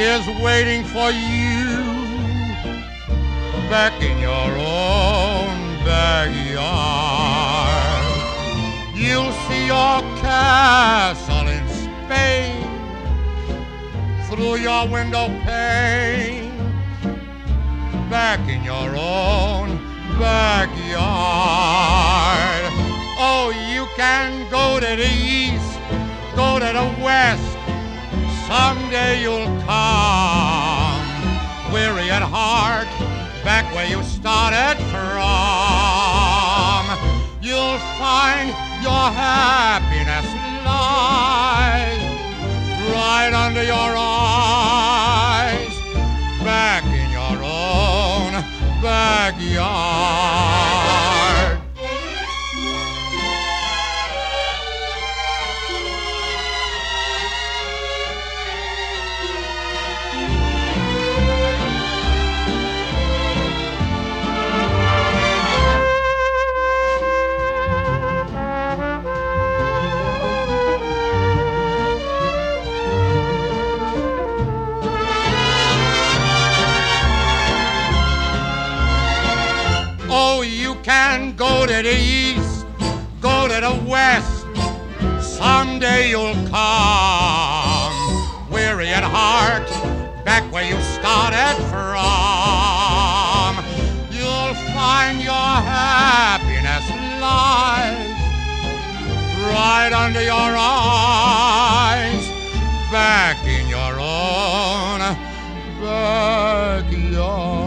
Is waiting for you back in your own backyard. You'll see your castle through your window pane back in your own backyard. Oh, you can go to the east, go to the west. Someday you'll come, weary at heart, back where you started from. You'll find your happiness lies right under your eyes, backyard. You can go to the east, go to the west. Someday you'll come, weary at heart, back where you started from. You'll find your happiness lies right under your eyes, back in your own backyard.